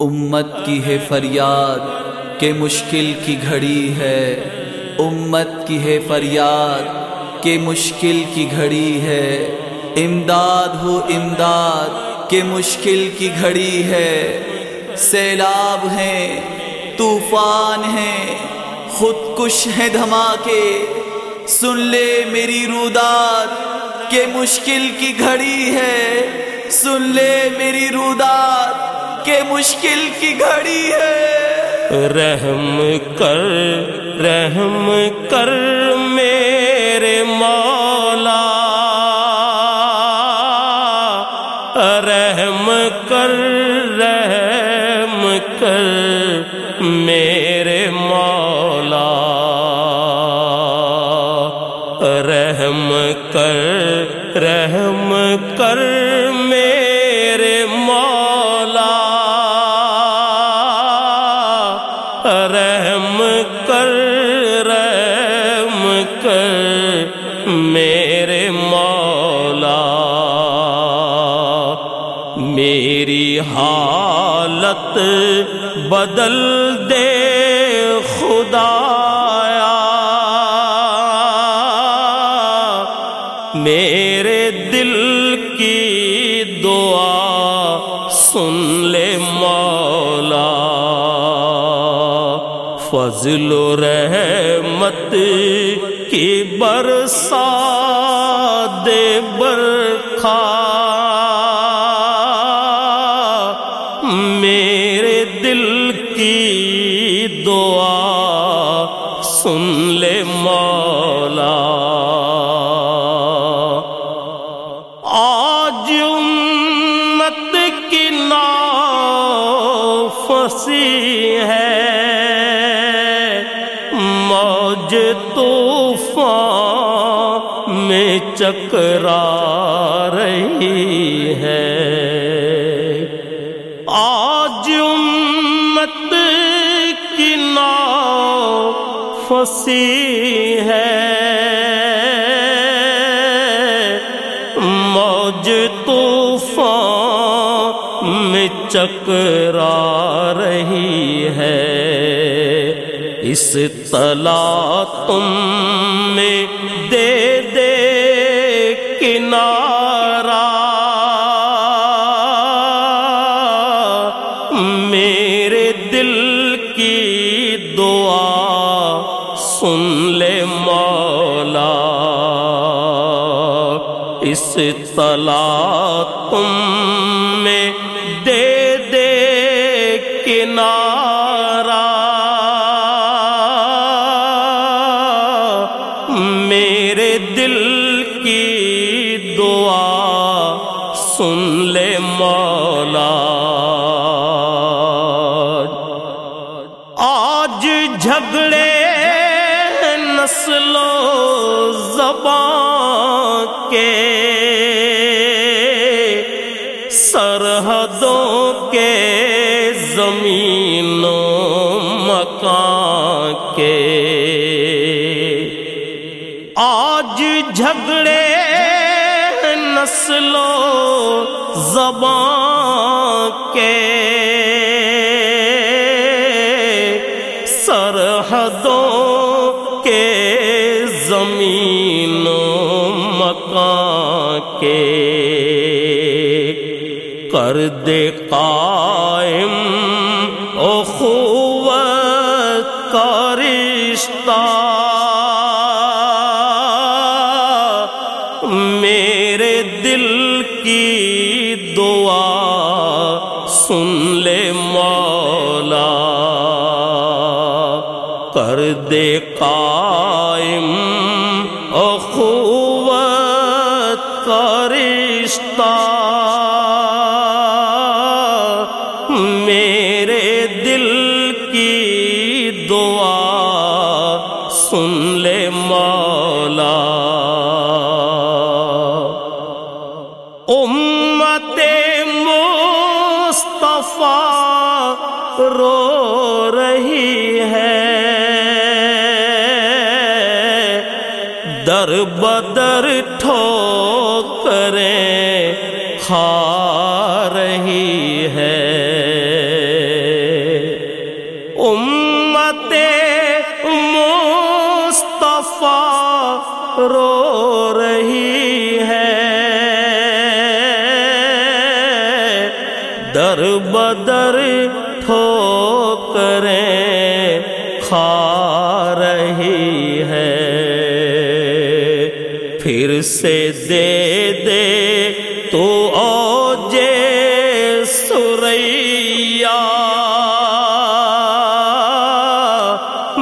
امت کی ہے فریاد کہ مشکل کی گھڑی ہے۔ امت کی ہے فریاد کہ مشکل کی گھڑی ہے۔ امداد ہو امداد کہ مشکل کی گھڑی ہے۔ سیلاب ہیں، طوفان ہیں خود کش ہے دھماکے۔ سن لے میری روداد کہ مشکل کی گھڑی ہے۔ سن لے میری روداد کہ مشکل کی گھڑی ہے۔ رحم کر رحم کر میرے مولا۔ رحم کر رحم کر میرے مولا۔ رحم کر رحم کر میری حالت بدل دے خدایا۔ میرے دل کی دعا سن لے مولا۔ فضل و رحمت کی برسا دے برکھا۔ ہے۔ موج طوفان میں چکرا رہی ہے۔ آج امت کی نا فسی ہے۔ موج طوفان چکرا رہی ہے۔ اس تلا تم میں دے دے کنارا میرے دل کی دعا سن لے مولا۔ اس تلا تم میں آج جھگڑے نسلوں زبان کے سرحدوں کے زمینوں مکان کے۔ آج جھگڑے نسلوں زبان کے کر دے قائم اخوت کا رشتہ۔ میرے دل کی دعا سن لے مولا۔ کر قائم سن لے مولا۔ امت مصطفیٰ رو رہی ہے۔ در بدر ٹھوکریں کھا رہی کھا رہی ہے۔ پھر سے دے دے تو او جے سریا۔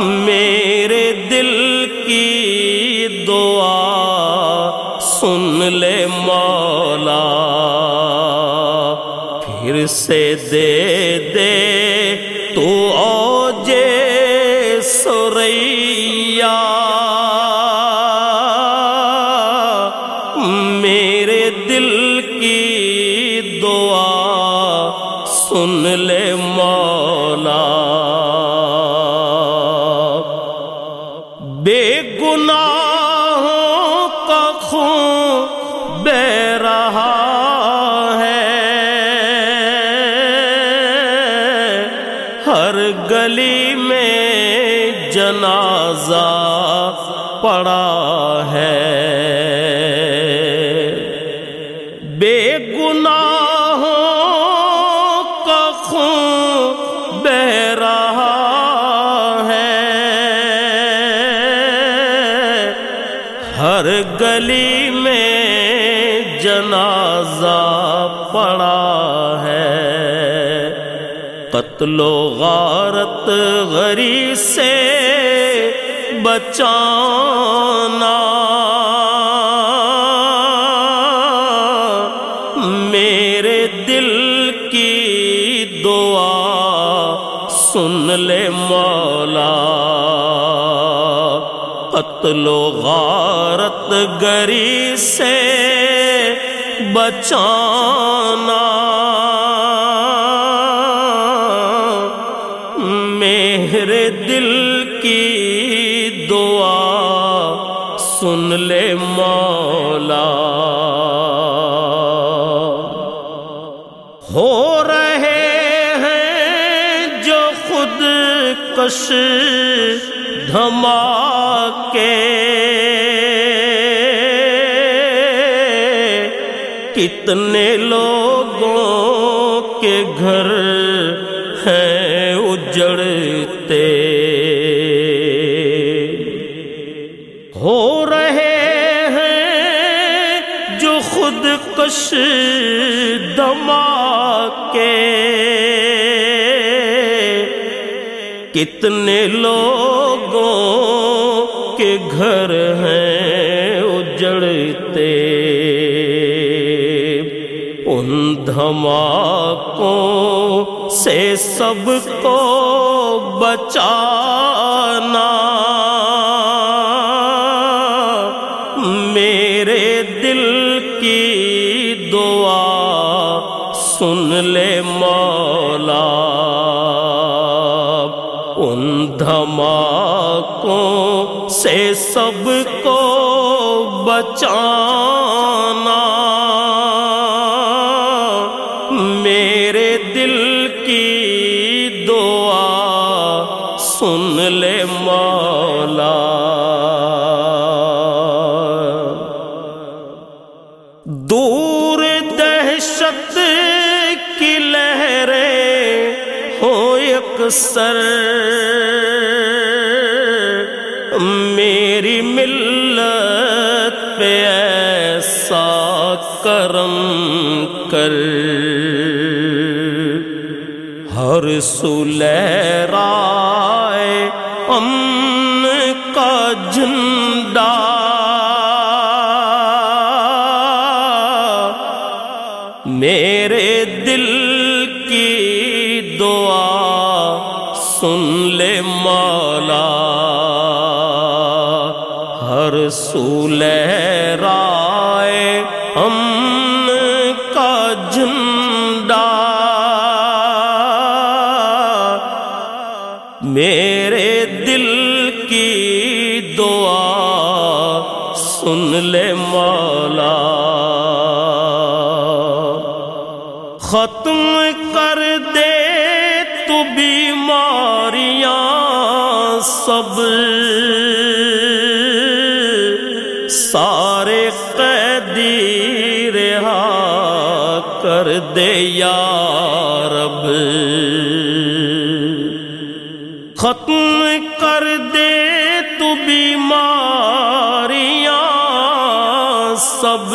میرے دل کی دعا سن لے مولا۔ پھر سے دے دے تو سوریا گلی میں جنازہ پڑا ہے۔ قتل و غارت غری سے بچانا۔ میرے دل کی دعا سن لے مولا قتل و غارت گری سے بچانا۔ میرے دل کی دعا سن لے مولا۔ ہو رہے ہیں جو خود کش دھماکے۔ کتنے لوگوں کے گھر ہیں اجڑتے۔ ہو رہے ہیں جو خود کش دھماکے۔ کتنے لوگوں کے گھر ہیں اجڑتے۔ ان دھماکوں سے سب کو بچا ان سے سب کو بچانا۔ میرے دل کی دعا سن لے مولا۔ دور دہشت کی لہریں ہو یکسر ہر سلیرائے امن کا جھنڈا۔ میرے دل کی دعا سن لے مولا۔ ہر سلیرائے میرے دل کی دعا سن لے مولا۔ ختم کر دے تو بیماریاں سب۔ سارے قیدی رہا کر دے یا رب۔ ختم کر دے تو بیماریاں سب۔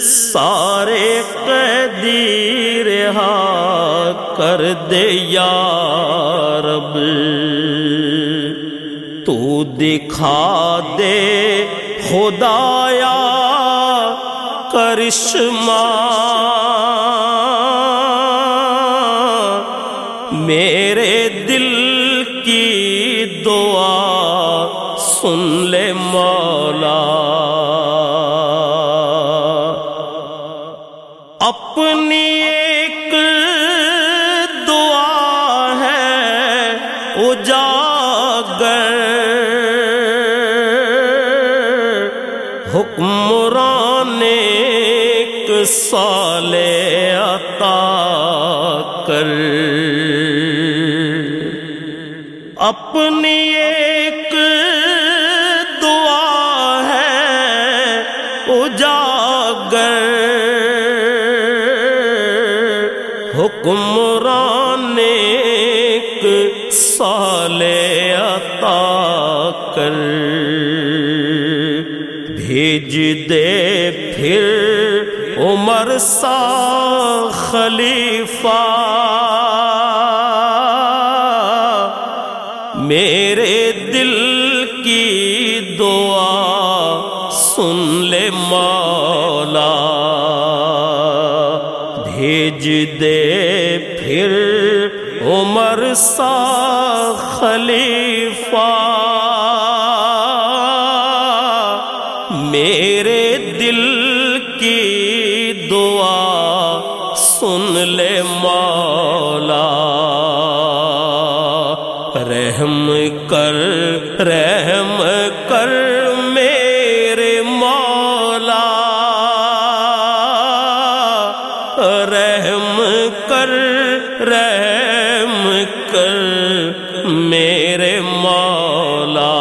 سارے قیدی رہا کر دے یا رب۔ تو دکھا دے خدایا کرشمہ۔ اجاگر۔ حکمران ایک سال عطا کر۔ اپنی ایک دعا ہے اجاگر۔ حکمران سا خلیفہ۔ میرے دل کی دعا سن لے مولا۔ بھیج دے پھر عمر سا خلیفہ۔ سن لے مولا، رحم کر رحم کر میرے مولا۔ رحم کر رحم کر میرے مولا۔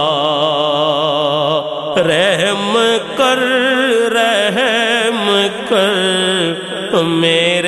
رحم کر رحم کر میرے